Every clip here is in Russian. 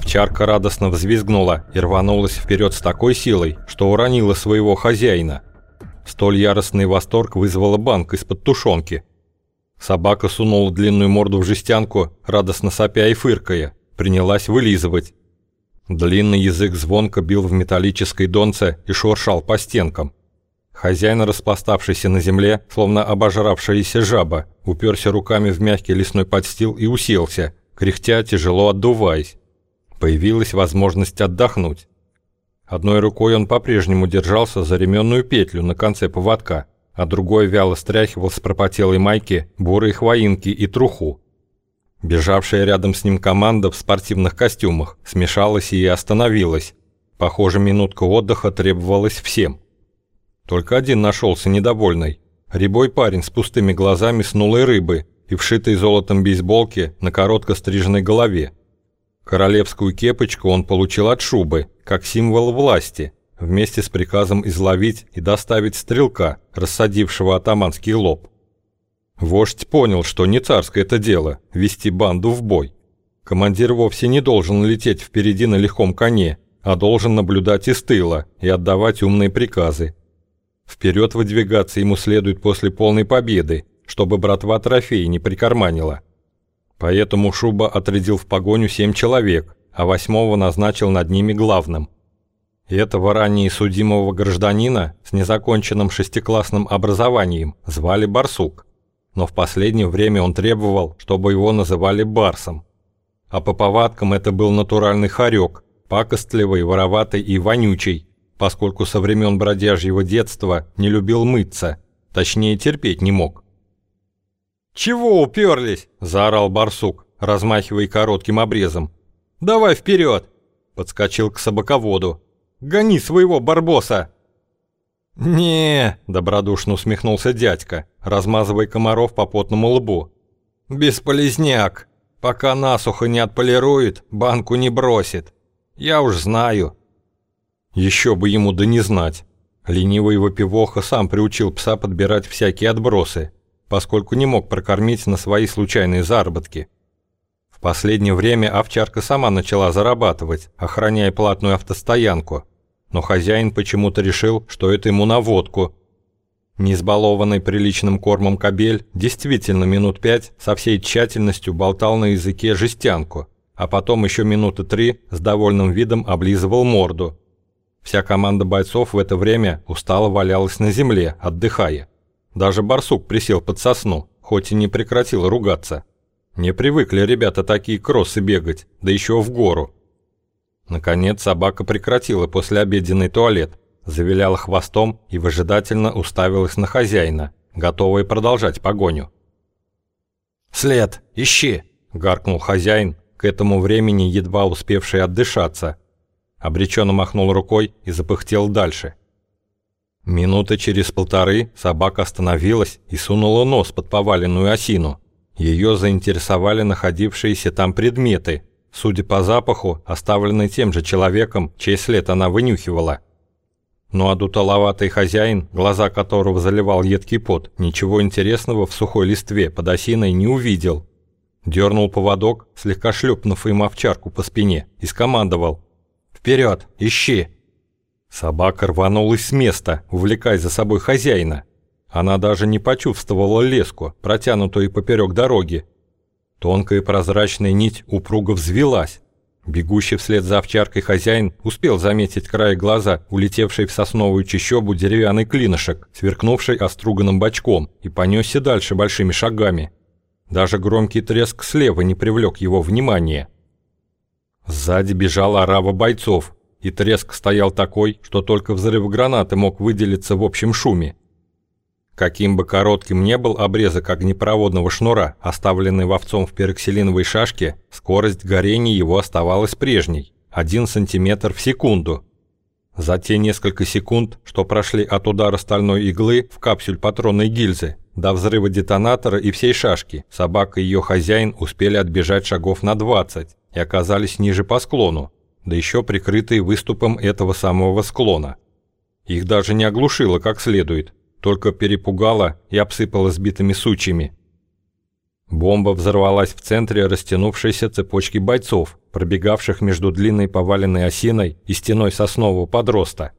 Овчарка радостно взвизгнула и рванулась вперед с такой силой, что уронила своего хозяина. Столь яростный восторг вызвала банк из-под тушенки. Собака сунула длинную морду в жестянку, радостно сопя и фыркая, принялась вылизывать. Длинный язык звонко бил в металлической донце и шуршал по стенкам. Хозяин, распластавшийся на земле, словно обожравшаяся жаба, уперся руками в мягкий лесной подстил и уселся, кряхтя, тяжело отдуваясь. Появилась возможность отдохнуть. Одной рукой он по-прежнему держался за ременную петлю на конце поводка, а другой вяло стряхивал с пропотелой майки бурые хвоинки и труху. Бежавшая рядом с ним команда в спортивных костюмах смешалась и остановилась. Похоже, минутка отдыха требовалась всем. Только один нашелся недовольный. Рябой парень с пустыми глазами с нулой рыбы и вшитой золотом бейсболке на коротко стриженной голове. Королевскую кепочку он получил от шубы, как символ власти, вместе с приказом изловить и доставить стрелка, рассадившего атаманский лоб. Вождь понял, что не царское это дело – вести банду в бой. Командир вовсе не должен лететь впереди на легком коне, а должен наблюдать из тыла и отдавать умные приказы. Вперед выдвигаться ему следует после полной победы, чтобы братва трофеи не прикарманила – Поэтому Шуба отрядил в погоню семь человек, а восьмого назначил над ними главным. И этого ранее судимого гражданина с незаконченным шестиклассным образованием звали Барсук, но в последнее время он требовал, чтобы его называли Барсом. А по повадкам это был натуральный хорек, пакостливый, вороватый и вонючий, поскольку со времен бродяжьего детства не любил мыться, точнее терпеть не мог. «Чего уперлись?» – заорал барсук, размахивая коротким обрезом. «Давай вперед!» – подскочил к собаководу. «Гони своего барбоса!» не добродушно усмехнулся дядька, размазывая комаров по потному лбу. «Бесполезняк! Пока насухо не отполирует, банку не бросит. Я уж знаю». Еще бы ему да не знать. Ленивый выпивоха сам приучил пса подбирать всякие отбросы, поскольку не мог прокормить на свои случайные заработки. В последнее время овчарка сама начала зарабатывать, охраняя платную автостоянку, но хозяин почему-то решил, что это ему на водку. Не избалованный приличным кормом кобель действительно минут пять со всей тщательностью болтал на языке жестянку, а потом еще минуты три с довольным видом облизывал морду. Вся команда бойцов в это время устало валялась на земле, отдыхая. Даже барсук присел под сосну, хоть и не прекратил ругаться. Не привыкли ребята такие кроссы бегать, да еще в гору. Наконец собака прекратила послеобеденный туалет, завиляла хвостом и выжидательно уставилась на хозяина, готовая продолжать погоню. «След, ищи!» – гаркнул хозяин, к этому времени едва успевший отдышаться. Обреченно махнул рукой и запыхтел дальше. Минуты через полторы собака остановилась и сунула нос под поваленную осину. Ее заинтересовали находившиеся там предметы, судя по запаху, оставленные тем же человеком, чей след она вынюхивала. Но одутоловатый хозяин, глаза которого заливал едкий пот, ничего интересного в сухой листве под осиной не увидел. Дернул поводок, слегка шлепнув им овчарку по спине, и скомандовал «Вперед, ищи!» Собака рванулась с места, увлекая за собой хозяина. Она даже не почувствовала леску, протянутую поперек дороги. Тонкая прозрачная нить упруго взвелась. Бегущий вслед за овчаркой хозяин успел заметить край глаза, улетевший в сосновую чащобу деревянный клинышек, сверкнувший оструганным бочком, и понесся дальше большими шагами. Даже громкий треск слева не привлек его внимания. Сзади бежала орава бойцов, и треск стоял такой, что только взрыв гранаты мог выделиться в общем шуме. Каким бы коротким не был обрезок огнепроводного шнура, оставленный вовцом в пероксилиновой шашке, скорость горения его оставалась прежней – 1 см в секунду. За те несколько секунд, что прошли от удара стальной иглы в капсюль патронной гильзы до взрыва детонатора и всей шашки, собака и ее хозяин успели отбежать шагов на 20 и оказались ниже по склону, да еще прикрытые выступом этого самого склона. Их даже не оглушило как следует, только перепугало и обсыпало сбитыми сучьями. Бомба взорвалась в центре растянувшейся цепочки бойцов, пробегавших между длинной поваленной осиной и стеной соснового подроста.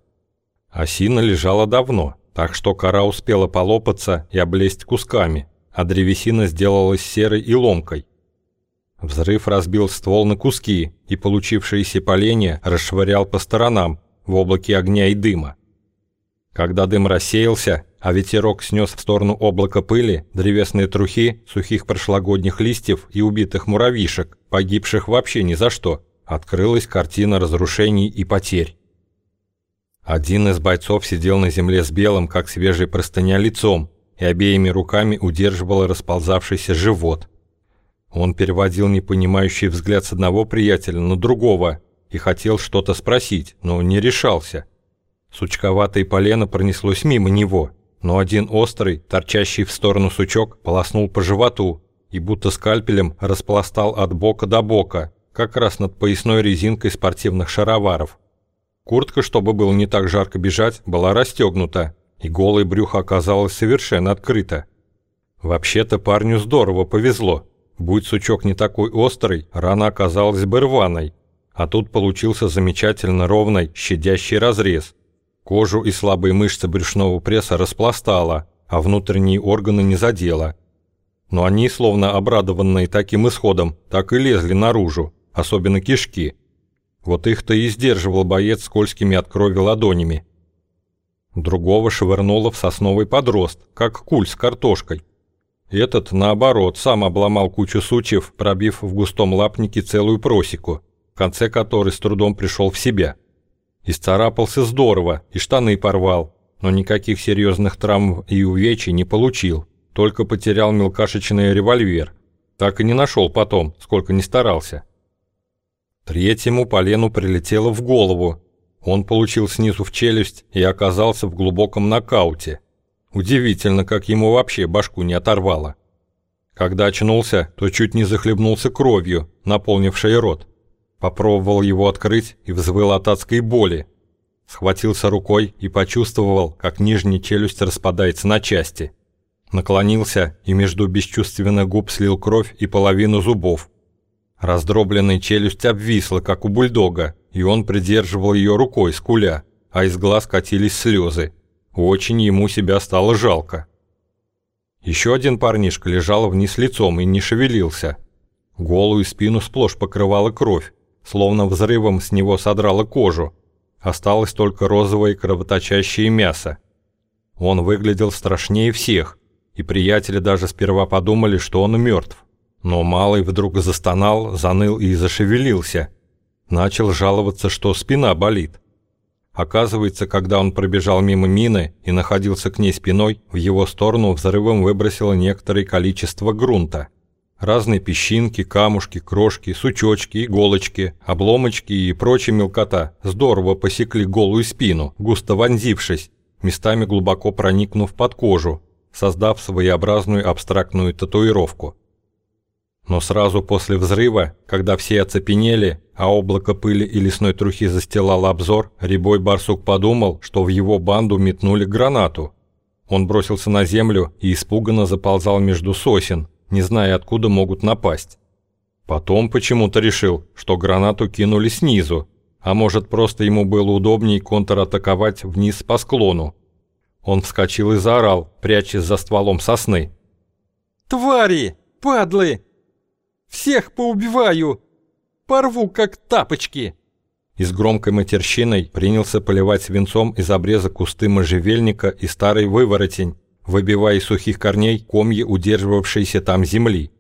Осина лежала давно, так что кора успела полопаться и облезть кусками, а древесина сделалась серой и ломкой. Взрыв разбил ствол на куски, и получившиеся поленья расшвырял по сторонам в облаке огня и дыма. Когда дым рассеялся, а ветерок снес в сторону облака пыли, древесные трухи, сухих прошлогодних листьев и убитых муравьишек, погибших вообще ни за что, открылась картина разрушений и потерь. Один из бойцов сидел на земле с белым, как свежая простыня, лицом и обеими руками удерживал расползавшийся живот. Он переводил непонимающий взгляд с одного приятеля на другого и хотел что-то спросить, но не решался. Сучковатое полено пронеслось мимо него, но один острый, торчащий в сторону сучок, полоснул по животу и будто скальпелем распластал от бока до бока, как раз над поясной резинкой спортивных шароваров. Куртка, чтобы было не так жарко бежать, была расстегнута, и голое брюхо оказалось совершенно открыто. Вообще-то парню здорово повезло. Будь сучок не такой острый, рана оказалась бы рваной. А тут получился замечательно ровный, щадящий разрез – Кожу и слабые мышцы брюшного пресса распластала, а внутренние органы не задела. Но они, словно обрадованные таким исходом, так и лезли наружу, особенно кишки. Вот их-то и сдерживал боец скользкими от крови ладонями. Другого швырнуло в сосновый подрост, как куль с картошкой. Этот, наоборот, сам обломал кучу сучьев, пробив в густом лапнике целую просеку, в конце которой с трудом пришел в себя. Исцарапался здорово и штаны порвал, но никаких серьезных травм и увечий не получил, только потерял мелкашечный револьвер. Так и не нашел потом, сколько не старался. Третьему полену прилетело в голову. Он получил снизу в челюсть и оказался в глубоком нокауте. Удивительно, как ему вообще башку не оторвало. Когда очнулся, то чуть не захлебнулся кровью, наполнившей рот. Попробовал его открыть и взвыл от адской боли. Схватился рукой и почувствовал, как нижняя челюсть распадается на части. Наклонился и между бесчувственных губ слил кровь и половину зубов. Раздробленная челюсть обвисла, как у бульдога, и он придерживал ее рукой, скуля, а из глаз катились слезы. Очень ему себя стало жалко. Еще один парнишка лежал вниз лицом и не шевелился. Голую спину сплошь покрывала кровь, словно взрывом с него содрало кожу. Осталось только розовое кровоточащее мясо. Он выглядел страшнее всех, и приятели даже сперва подумали, что он мертв. Но малый вдруг застонал, заныл и зашевелился. Начал жаловаться, что спина болит. Оказывается, когда он пробежал мимо мины и находился к ней спиной, в его сторону взрывом выбросило некоторое количество грунта. Разные песчинки, камушки, крошки, сучочки, иголочки, обломочки и прочая мелкота здорово посекли голую спину, густо вонзившись, местами глубоко проникнув под кожу, создав своеобразную абстрактную татуировку. Но сразу после взрыва, когда все оцепенели, а облако пыли и лесной трухи застилало обзор, рябой барсук подумал, что в его банду метнули гранату. Он бросился на землю и испуганно заползал между сосен, не зная, откуда могут напасть. Потом почему-то решил, что гранату кинули снизу, а может просто ему было удобнее контратаковать вниз по склону. Он вскочил и заорал, прячась за стволом сосны. «Твари! Падлы! Всех поубиваю! Порву, как тапочки!» И с громкой матерщиной принялся поливать свинцом из обреза кусты можжевельника и старый выворотень, выбивая из сухих корней комья удерживавшейся там земли.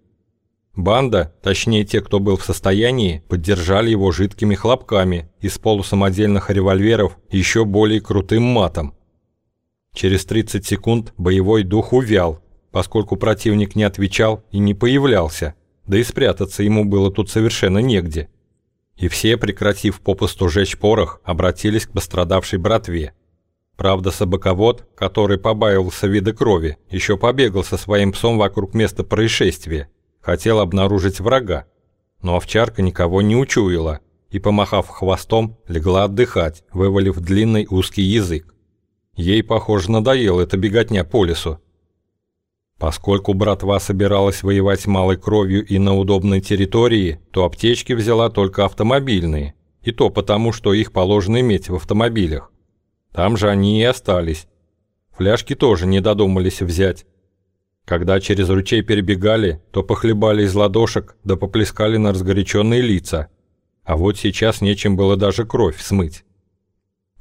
Банда, точнее те, кто был в состоянии, поддержали его жидкими хлопками из полусамодельных револьверов еще более крутым матом. Через 30 секунд боевой дух увял, поскольку противник не отвечал и не появлялся, да и спрятаться ему было тут совершенно негде. И все, прекратив попусту жечь порох, обратились к пострадавшей братве – Правда, собаковод, который побаивался вида крови, еще побегал со своим псом вокруг места происшествия, хотел обнаружить врага. Но овчарка никого не учуяла и, помахав хвостом, легла отдыхать, вывалив длинный узкий язык. Ей, похоже, надоело эта беготня по лесу. Поскольку братва собиралась воевать малой кровью и на удобной территории, то аптечки взяла только автомобильные, и то потому, что их положено иметь в автомобилях. Там же они и остались. Фляжки тоже не додумались взять. Когда через ручей перебегали, то похлебали из ладошек, да поплескали на разгоряченные лица. А вот сейчас нечем было даже кровь смыть.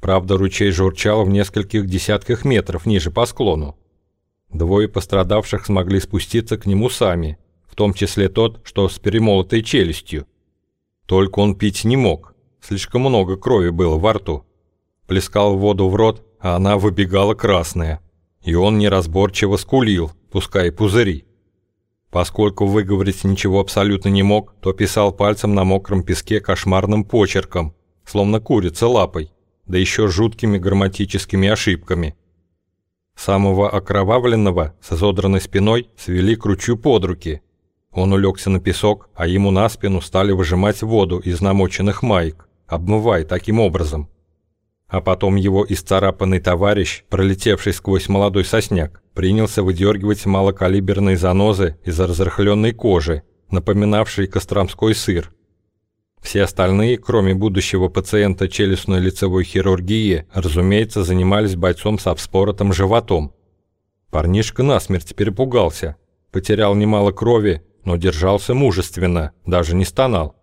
Правда, ручей журчал в нескольких десятках метров ниже по склону. Двое пострадавших смогли спуститься к нему сами, в том числе тот, что с перемолотой челюстью. Только он пить не мог, слишком много крови было во рту. Плескал воду в рот, а она выбегала красная. И он неразборчиво скулил, пускай пузыри. Поскольку выговорить ничего абсолютно не мог, то писал пальцем на мокром песке кошмарным почерком, словно курица лапой, да еще жуткими грамматическими ошибками – Самого окровавленного с изодранной спиной свели к ручью под руки. Он улегся на песок, а ему на спину стали выжимать воду из намоченных маек, обмывая таким образом. А потом его исцарапанный товарищ, пролетевший сквозь молодой сосняк, принялся выдергивать малокалиберные занозы из разрыхленной кожи, напоминавшей костромской сыр, все остальные, кроме будущего пациента челюстной лицевой хирургии, разумеется, занимались бойцом с обспоротым животом. Парнишка насмерть перепугался, потерял немало крови, но держался мужественно, даже не стонал.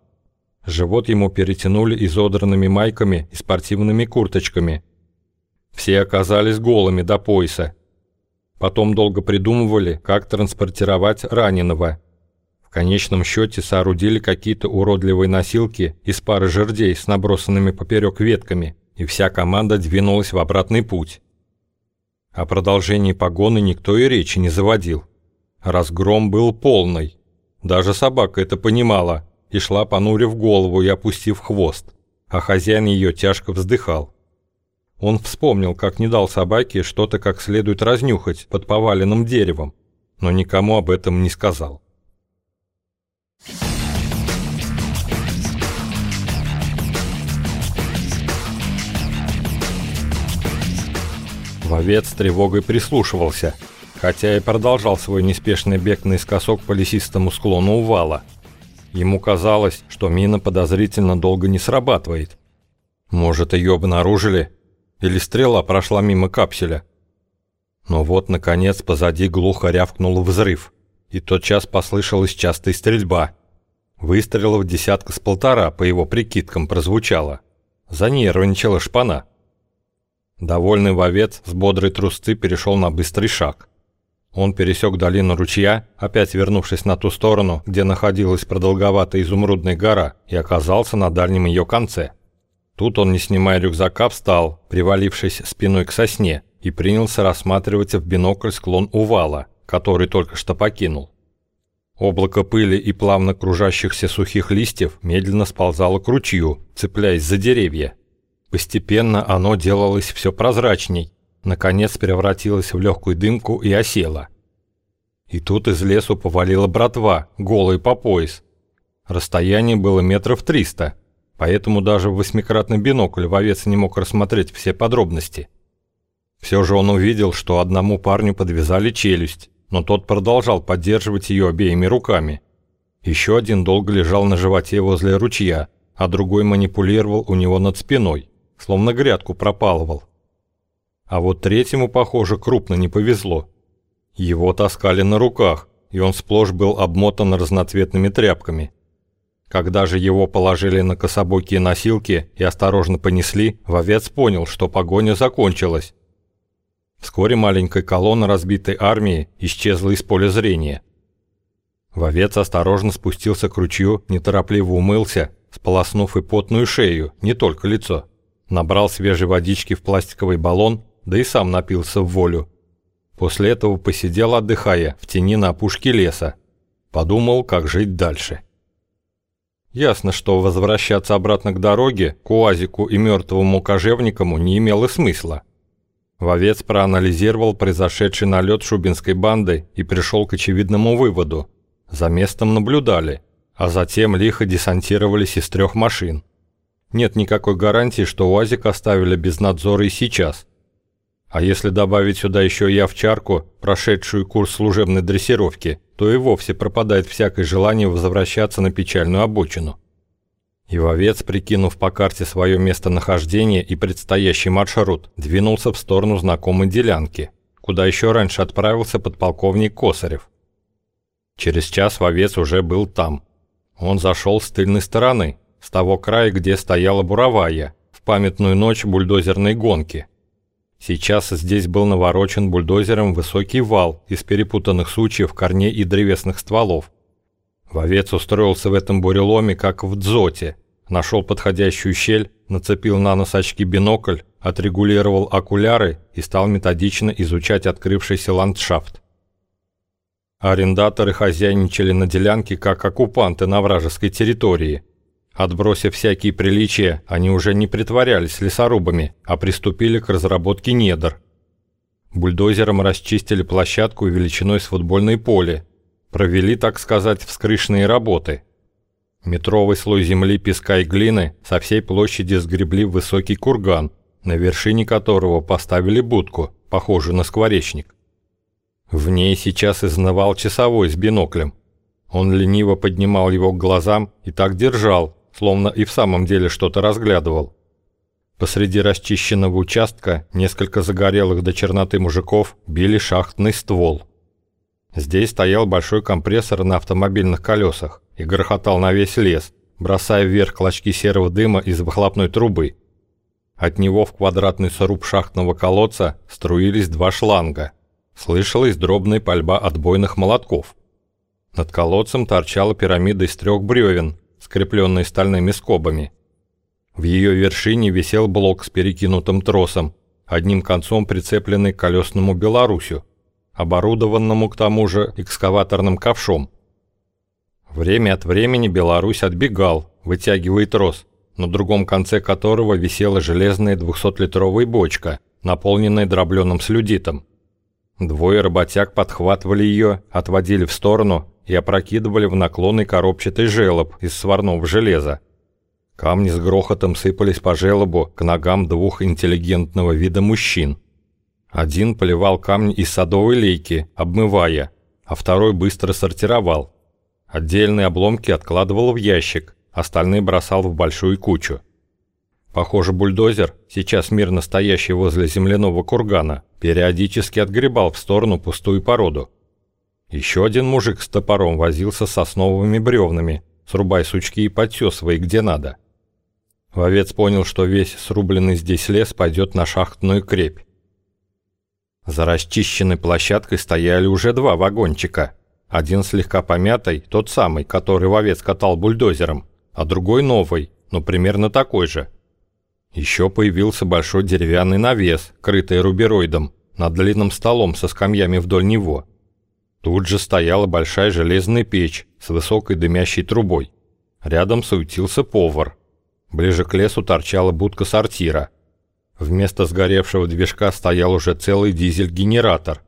Живот ему перетянули изодранными майками и спортивными курточками. Все оказались голыми до пояса. Потом долго придумывали, как транспортировать раненого – в конечном счете соорудили какие-то уродливые носилки из пары жердей с набросанными поперек ветками, и вся команда двинулась в обратный путь. О продолжении погоны никто и речи не заводил. Разгром был полный. Даже собака это понимала и шла, понурив голову и опустив хвост, а хозяин ее тяжко вздыхал. Он вспомнил, как не дал собаке что-то как следует разнюхать под поваленным деревом, но никому об этом не сказал. Вовец с тревогой прислушивался, хотя и продолжал свой неспешный бег наискосок по лесистому склону увала. Ему казалось, что мина подозрительно долго не срабатывает. Может, ее обнаружили? Или стрела прошла мимо капселя? Но вот, наконец, позади глухо рявкнул взрыв, и тотчас послышалась частая стрельба. Выстрелов десятка с полтора, по его прикидкам, прозвучало. Занервничала шпана. Довольный вовец с бодрой трусцы перешел на быстрый шаг. Он пересек долину ручья, опять вернувшись на ту сторону, где находилась продолговатая изумрудная гора, и оказался на дальнем ее конце. Тут он, не снимая рюкзака, встал, привалившись спиной к сосне, и принялся рассматривать в бинокль склон увала, который только что покинул. Облако пыли и плавно кружащихся сухих листьев медленно сползало к ручью, цепляясь за деревья. Постепенно оно делалось все прозрачней, наконец превратилось в легкую дымку и осело. И тут из лесу повалила братва, голый по пояс. Расстояние было метров триста, поэтому даже в восьмикратный бинокль вовец не мог рассмотреть все подробности. Все же он увидел, что одному парню подвязали челюсть, но тот продолжал поддерживать ее обеими руками. Еще один долго лежал на животе возле ручья, а другой манипулировал у него над спиной словно грядку пропалывал. А вот третьему, похоже, крупно не повезло. Его таскали на руках, и он сплошь был обмотан разноцветными тряпками. Когда же его положили на кособокие носилки и осторожно понесли, вовец понял, что погоня закончилась. Вскоре маленькая колонна разбитой армии исчезла из поля зрения. Вовец осторожно спустился к ручью, неторопливо умылся, сполоснув и потную шею, не только лицо набрал свежей водички в пластиковый баллон, да и сам напился в волю. После этого посидел, отдыхая, в тени на опушке леса. Подумал, как жить дальше. Ясно, что возвращаться обратно к дороге, к уазику и мертвому кожевникому не имело смысла. Вовец проанализировал произошедший налет шубинской банды и пришел к очевидному выводу. За местом наблюдали, а затем лихо десантировались из трех машин. Нет никакой гарантии, что УАЗик оставили без надзора и сейчас. А если добавить сюда еще и овчарку, прошедшую курс служебной дрессировки, то и вовсе пропадает всякое желание возвращаться на печальную обочину. И вовец, прикинув по карте свое местонахождение и предстоящий маршрут, двинулся в сторону знакомой делянки, куда еще раньше отправился подполковник Косарев. Через час вовец уже был там. Он зашел с тыльной стороны, с того края, где стояла буровая, в памятную ночь бульдозерной гонки – Сейчас здесь был наворочен бульдозером высокий вал из перепутанных сучьев, корней и древесных стволов. Вовец устроился в этом буреломе, как в дзоте. Нашел подходящую щель, нацепил на нос очки бинокль, отрегулировал окуляры и стал методично изучать открывшийся ландшафт. Арендаторы хозяйничали на делянке, как оккупанты на вражеской территории – Отбросив всякие приличия, они уже не притворялись лесорубами, а приступили к разработке недр. Бульдозером расчистили площадку величиной с футбольное поле, провели, так сказать, вскрышные работы. Метровый слой земли, песка и глины со всей площади сгребли в высокий курган, на вершине которого поставили будку, похожую на скворечник. В ней сейчас изнывал часовой с биноклем. Он лениво поднимал его к глазам и так держал, словно и в самом деле что-то разглядывал. Посреди расчищенного участка несколько загорелых до черноты мужиков били шахтный ствол. Здесь стоял большой компрессор на автомобильных колесах и грохотал на весь лес, бросая вверх клочки серого дыма из выхлопной трубы. От него в квадратный сруб шахтного колодца струились два шланга. Слышалась дробная пальба отбойных молотков. Над колодцем торчала пирамида из трех бревен, скрепленной стальными скобами. В ее вершине висел блок с перекинутым тросом, одним концом прицепленный к колесному Беларусю, оборудованному к тому же экскаваторным ковшом. Время от времени Беларусь отбегал, вытягивая трос, на другом конце которого висела железная 200-литровая бочка, наполненная дробленым слюдитом. Двое работяг подхватывали ее, отводили в сторону и опрокидывали в наклонный коробчатый желоб из сварного железа. Камни с грохотом сыпались по желобу к ногам двух интеллигентного вида мужчин. Один поливал камни из садовой лейки, обмывая, а второй быстро сортировал. Отдельные обломки откладывал в ящик, остальные бросал в большую кучу. Похоже, бульдозер, сейчас мирно стоящий возле земляного кургана, периодически отгребал в сторону пустую породу. Еще один мужик с топором возился с сосновыми бревнами, срубая сучки и подтесывая где надо. Вовец понял, что весь срубленный здесь лес пойдет на шахтную крепь. За расчищенной площадкой стояли уже два вагончика. Один слегка помятый, тот самый, который вовец катал бульдозером, а другой новый, но примерно такой же. Еще появился большой деревянный навес, крытый рубероидом, над длинным столом со скамьями вдоль него. Тут же стояла большая железная печь с высокой дымящей трубой. Рядом суетился повар. Ближе к лесу торчала будка сортира. Вместо сгоревшего движка стоял уже целый дизель-генератор,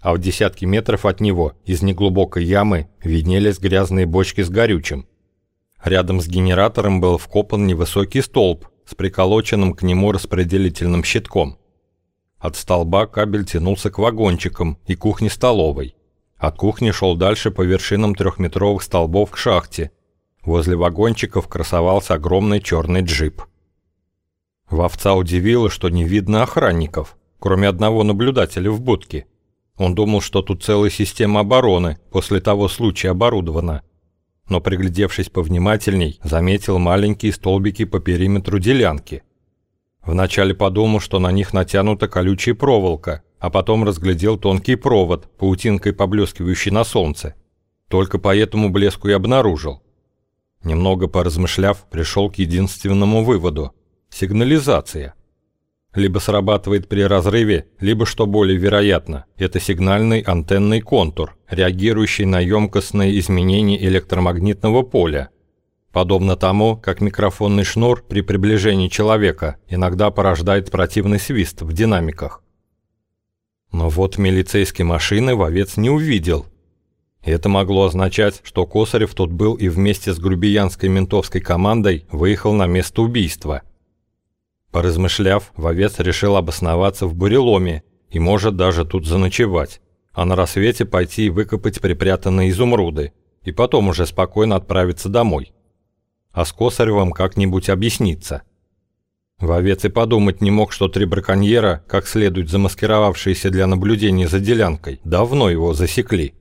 а в десятки метров от него из неглубокой ямы виднелись грязные бочки с горючим. Рядом с генератором был вкопан невысокий столб с приколоченным к нему распределительным щитком. От столба кабель тянулся к вагончикам и кухне-столовой. От кухни шел дальше по вершинам трехметровых столбов к шахте. Возле вагончиков красовался огромный черный джип. Вовца удивило, что не видно охранников, кроме одного наблюдателя в будке. Он думал, что тут целая система обороны после того случая оборудована. Но приглядевшись повнимательней, заметил маленькие столбики по периметру делянки. Вначале подумал, что на них натянута колючая проволока, а потом разглядел тонкий провод, паутинкой поблескивающий на солнце. Только по этому блеску и обнаружил. Немного поразмышляв, пришел к единственному выводу – сигнализация. Либо срабатывает при разрыве, либо, что более вероятно, это сигнальный антенный контур, реагирующий на емкостные изменения электромагнитного поля. Подобно тому, как микрофонный шнур при приближении человека иногда порождает противный свист в динамиках. Но вот милицейской машины вовец не увидел. Это могло означать, что Косарев тут был и вместе с грубиянской ментовской командой выехал на место убийства. Поразмышляв, вовец решил обосноваться в буреломе и может даже тут заночевать, а на рассвете пойти и выкопать припрятанные изумруды, и потом уже спокойно отправиться домой. А с Косаревым как-нибудь объясниться. Вовец и подумать не мог, что три браконьера, как следует замаскировавшиеся для наблюдения за делянкой, давно его засекли.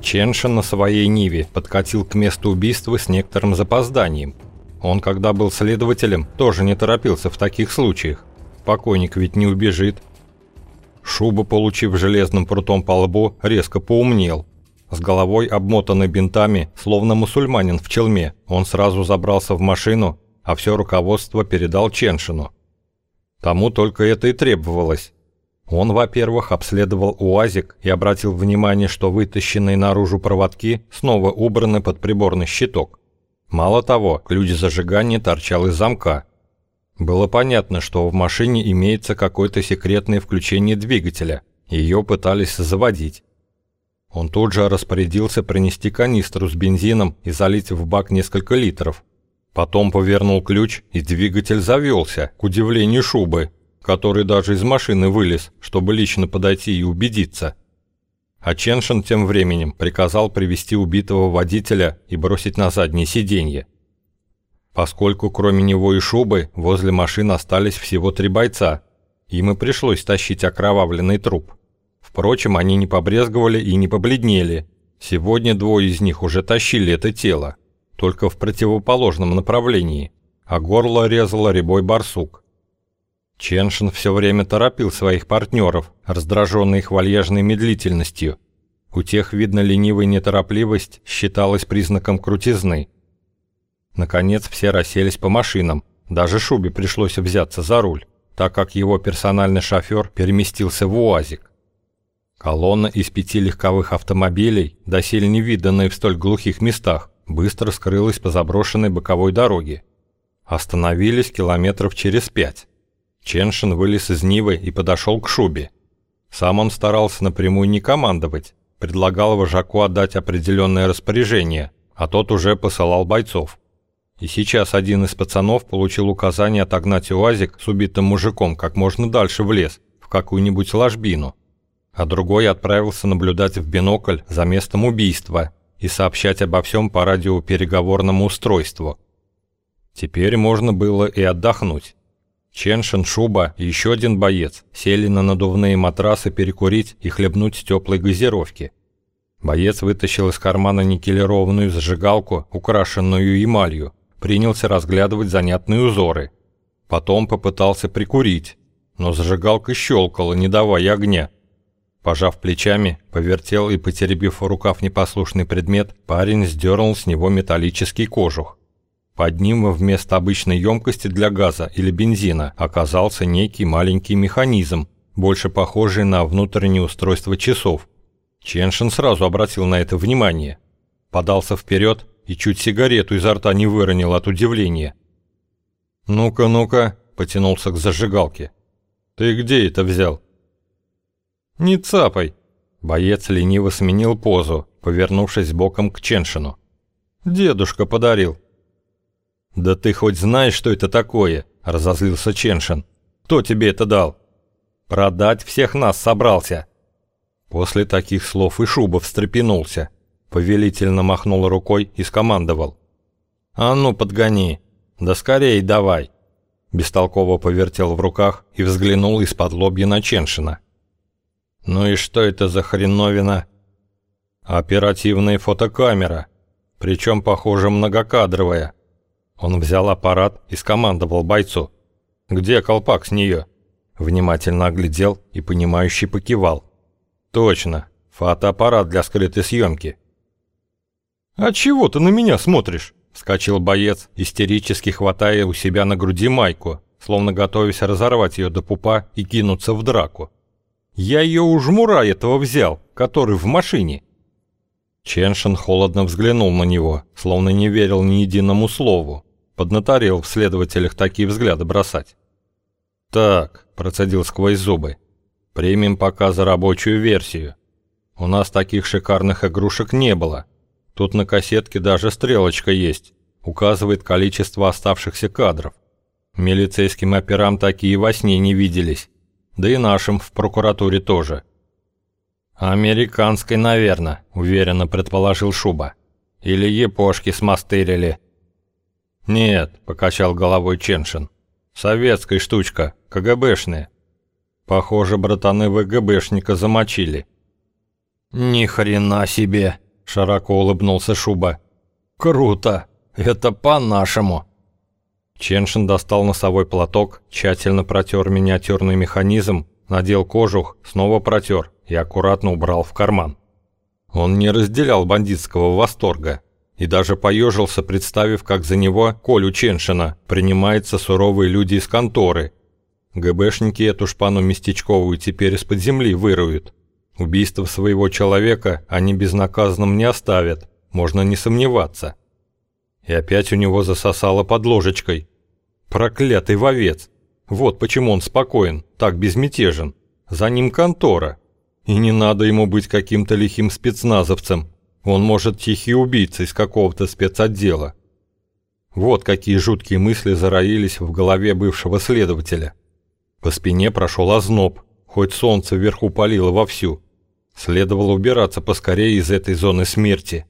Ченшин на своей Ниве подкатил к месту убийства с некоторым запозданием. Он, когда был следователем, тоже не торопился в таких случаях. Покойник ведь не убежит. Шуба, получив железным прутом по лбу, резко поумнел. С головой, обмотанной бинтами, словно мусульманин в челме, он сразу забрался в машину, а все руководство передал Ченшину. Тому только это и требовалось. Он, во-первых, обследовал УАЗик и обратил внимание, что вытащенные наружу проводки снова убраны под приборный щиток. Мало того, ключ зажигания торчал из замка. Было понятно, что в машине имеется какое-то секретное включение двигателя, ее пытались заводить. Он тут же распорядился принести канистру с бензином и залить в бак несколько литров. Потом повернул ключ, и двигатель завелся, к удивлению шубы, который даже из машины вылез, чтобы лично подойти и убедиться. А Ченшин тем временем приказал привести убитого водителя и бросить на заднее сиденье. Поскольку кроме него и шубы возле машин остались всего три бойца, им и пришлось тащить окровавленный труп. Впрочем, они не побрезговали и не побледнели. Сегодня двое из них уже тащили это тело, только в противоположном направлении, а горло резало рябой барсук. Ченшин все время торопил своих партнеров, раздраженный их вальяжной медлительностью. У тех, видно, ленивая неторопливость считалась признаком крутизны. Наконец все расселись по машинам, даже Шубе пришлось взяться за руль, так как его персональный шофер переместился в УАЗик. Колонна из пяти легковых автомобилей, доселе не виданная в столь глухих местах, быстро скрылась по заброшенной боковой дороге. Остановились километров через пять. Ченшин вылез из Нивы и подошел к Шубе. Сам он старался напрямую не командовать, предлагал вожаку отдать определенное распоряжение, а тот уже посылал бойцов. И сейчас один из пацанов получил указание отогнать УАЗик с убитым мужиком как можно дальше в лес, в какую-нибудь ложбину, а другой отправился наблюдать в бинокль за местом убийства и сообщать обо всем по радиопереговорному устройству. Теперь можно было и отдохнуть. Ченшин, Шуба и еще один боец сели на надувные матрасы перекурить и хлебнуть теплой газировки. Боец вытащил из кармана никелированную зажигалку, украшенную эмалью, принялся разглядывать занятные узоры. Потом попытался прикурить, но зажигалка щелкала, не давая огня. Пожав плечами, повертел и, потеребив рукав непослушный предмет, парень сдернул с него металлический кожух. Под ним вместо обычной емкости для газа или бензина оказался некий маленький механизм, больше похожий на внутреннее устройство часов. Ченшин сразу обратил на это внимание. Подался вперед и чуть сигарету изо рта не выронил от удивления. «Ну-ка, ну-ка», — потянулся к зажигалке. «Ты где это взял?» «Не цапай!» Боец лениво сменил позу, повернувшись боком к Ченшину. «Дедушка подарил». «Да ты хоть знаешь, что это такое?» – разозлился Ченшин. «Кто тебе это дал?» «Продать всех нас собрался!» После таких слов и Шуба встрепенулся, повелительно махнул рукой и скомандовал. «А ну, подгони! Да скорей давай!» Бестолково повертел в руках и взглянул из-под лобья на Ченшина. «Ну и что это за хреновина?» «Оперативная фотокамера, причем, похоже, многокадровая», он взял аппарат и скомандовал бойцу. «Где колпак с нее?» Внимательно оглядел и понимающий покивал. «Точно, фотоаппарат для скрытой съемки». «А чего ты на меня смотришь?» Вскочил боец, истерически хватая у себя на груди майку, словно готовясь разорвать ее до пупа и кинуться в драку. «Я ее у жмура этого взял, который в машине». Ченшин холодно взглянул на него, словно не верил ни единому слову. Поднаторел в следователях такие взгляды бросать. «Так», — процедил сквозь зубы, Примем пока за рабочую версию. У нас таких шикарных игрушек не было. Тут на кассетке даже стрелочка есть. Указывает количество оставшихся кадров. Милицейским операм такие во сне не виделись. Да и нашим в прокуратуре тоже. «Американской, наверное», — уверенно предположил Шуба. «Или епошки смастырили». «Нет», — покачал головой Ченшин. «Советская штучка, КГБшная. Похоже, братаны ВГБшника замочили». «Ни хрена себе!» — широко улыбнулся Шуба. «Круто! Это по-нашему!» Ченшин достал носовой платок, тщательно протер миниатюрный механизм, надел кожух, снова протер и аккуратно убрал в карман. Он не разделял бандитского восторга и даже поежился, представив, как за него, Колю Ченшина, принимаются суровые люди из конторы. ГБшники эту шпану местечковую теперь из-под земли выруют. Убийство своего человека они безнаказанным не оставят, можно не сомневаться. И опять у него засосало под ложечкой. Проклятый вовец! Вот почему он спокоен, так безмятежен. За ним контора. И не надо ему быть каким-то лихим спецназовцем. Он может тихий убийца из какого-то спецотдела. Вот какие жуткие мысли зароились в голове бывшего следователя. По спине прошел озноб, хоть солнце вверху палило вовсю. Следовало убираться поскорее из этой зоны смерти.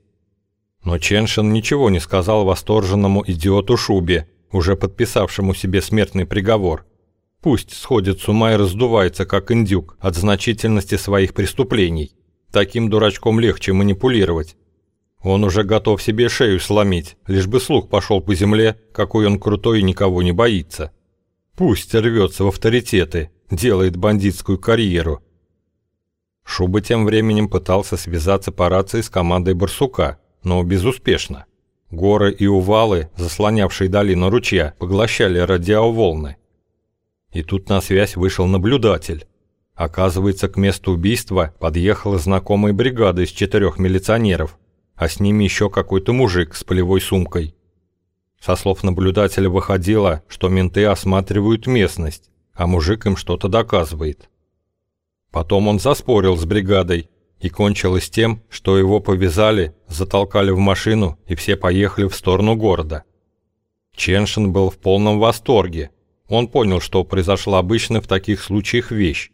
Но Ченшин ничего не сказал восторженному идиоту Шубе, уже подписавшему себе смертный приговор. Пусть сходит с ума и раздувается, как индюк, от значительности своих преступлений. Таким дурачком легче манипулировать. Он уже готов себе шею сломить, лишь бы слух пошел по земле, какой он крутой и никого не боится. Пусть рвется в авторитеты, делает бандитскую карьеру, Шуба тем временем пытался связаться по рации с командой «Барсука», но безуспешно. Горы и увалы, заслонявшие долину ручья, поглощали радиоволны. И тут на связь вышел наблюдатель. Оказывается, к месту убийства подъехала знакомая бригада из четырех милиционеров, а с ними еще какой-то мужик с полевой сумкой. Со слов наблюдателя выходило, что менты осматривают местность, а мужик им что-то доказывает. Потом он заспорил с бригадой, и кончилось тем, что его повязали, затолкали в машину, и все поехали в сторону города. Ченшин был в полном восторге. Он понял, что произошла обычно в таких случаях вещь.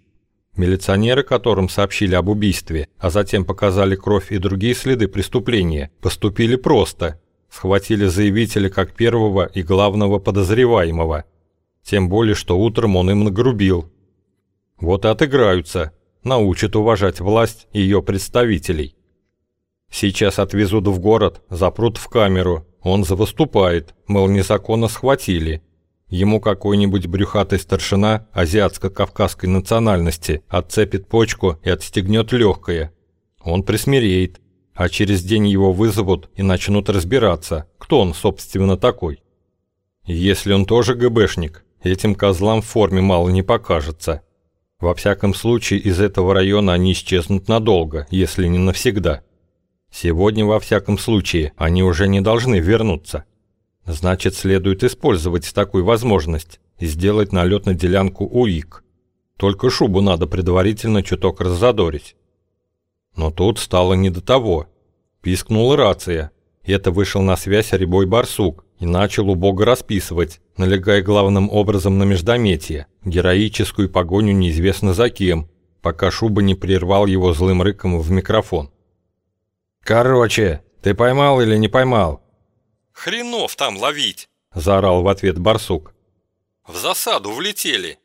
Милиционеры, которым сообщили об убийстве, а затем показали кровь и другие следы преступления, поступили просто. Схватили заявителя как первого и главного подозреваемого. Тем более, что утром он им нагрубил, вот и отыграются, научат уважать власть и ее представителей. Сейчас отвезут в город, запрут в камеру, он завыступает, мол, незаконно схватили. Ему какой-нибудь брюхатый старшина азиатско-кавказской национальности отцепит почку и отстегнет легкое. Он присмиреет, а через день его вызовут и начнут разбираться, кто он, собственно, такой. Если он тоже ГБшник, этим козлам в форме мало не покажется. Во всяком случае, из этого района они исчезнут надолго, если не навсегда. Сегодня, во всяком случае, они уже не должны вернуться. Значит, следует использовать такую возможность и сделать налет на делянку УИК. Только шубу надо предварительно чуток раззадорить. Но тут стало не до того. Пискнула рация. Это вышел на связь рябой барсук и начал убого расписывать, налегая главным образом на междометие, героическую погоню неизвестно за кем, пока Шуба не прервал его злым рыком в микрофон. «Короче, ты поймал или не поймал?» «Хренов там ловить!» – заорал в ответ барсук. «В засаду влетели.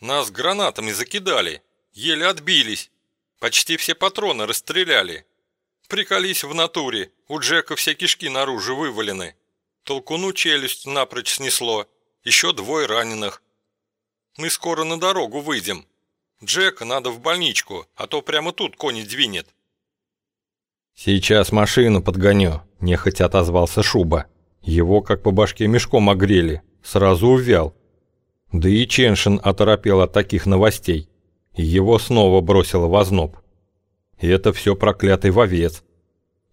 Нас гранатами закидали, еле отбились. Почти все патроны расстреляли. Приколись в натуре, у Джека все кишки наружу вывалены. Толкуну челюсть напрочь снесло, еще двое раненых. Мы скоро на дорогу выйдем. Джека надо в больничку, а то прямо тут кони двинет. «Сейчас машину подгоню», – нехотя отозвался Шуба. Его как по башке мешком огрели, сразу увял. Да и Ченшин оторопел от таких новостей. Его снова бросило в озноб. И это все проклятый вовец.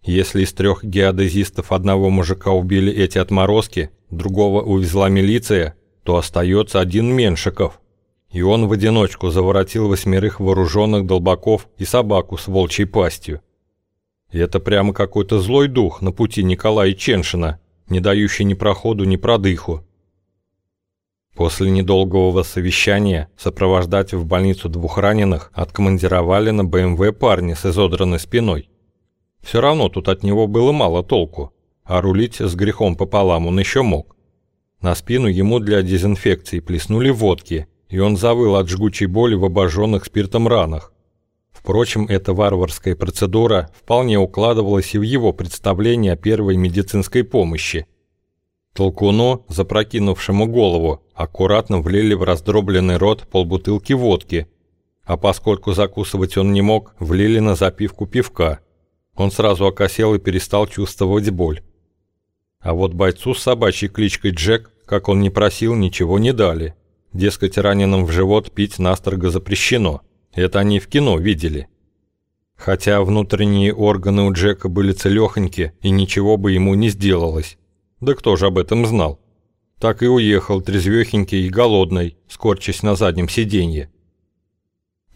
Если из трех геодезистов одного мужика убили эти отморозки, другого увезла милиция, то остается один Меншиков. и он в одиночку заворотил восьмерых вооруженных долбаков и собаку с волчьей пастью. И это прямо какой-то злой дух на пути Николая Ченшина, не дающий ни проходу, ни продыху. После недолгого совещания сопровождать в больницу двух раненых откомандировали на БМВ парни с изодранной спиной. Все равно тут от него было мало толку, а рулить с грехом пополам он еще мог. На спину ему для дезинфекции плеснули водки, и он завыл от жгучей боли в обожженных спиртом ранах. Впрочем, эта варварская процедура вполне укладывалась и в его представление о первой медицинской помощи – Толкуну, запрокинувшему голову, аккуратно влили в раздробленный рот полбутылки водки, а поскольку закусывать он не мог, влили на запивку пивка. Он сразу окосел и перестал чувствовать боль. А вот бойцу с собачьей кличкой Джек, как он не просил, ничего не дали. Дескать, раненым в живот пить настрого запрещено. Это они в кино видели. Хотя внутренние органы у Джека были целёхоньки, и ничего бы ему не сделалось. Да кто же об этом знал? Так и уехал трезвёхенький и голодный, скорчась на заднем сиденье.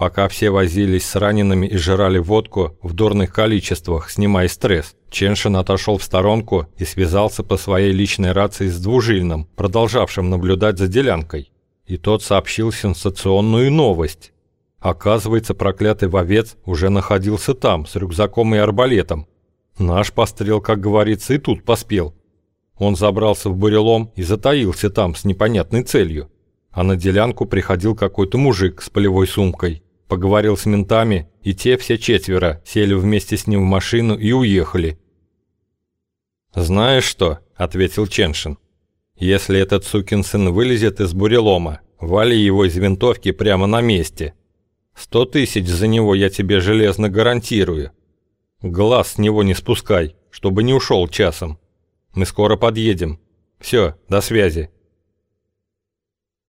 Пока все возились с ранеными и жрали водку в дурных количествах, снимая стресс, Ченшин отошел в сторонку и связался по своей личной рации с двужильным, продолжавшим наблюдать за делянкой. И тот сообщил сенсационную новость. Оказывается, проклятый вовец уже находился там, с рюкзаком и арбалетом. Наш пострел, как говорится, и тут поспел. Он забрался в бурелом и затаился там с непонятной целью. А на делянку приходил какой-то мужик с полевой сумкой. Поговорил с ментами, и те все четверо сели вместе с ним в машину и уехали. «Знаешь что?» – ответил Ченшин. «Если этот сукин сын вылезет из бурелома, вали его из винтовки прямо на месте. Сто тысяч за него я тебе железно гарантирую. Глаз с него не спускай, чтобы не ушел часом. Мы скоро подъедем. Все, до связи.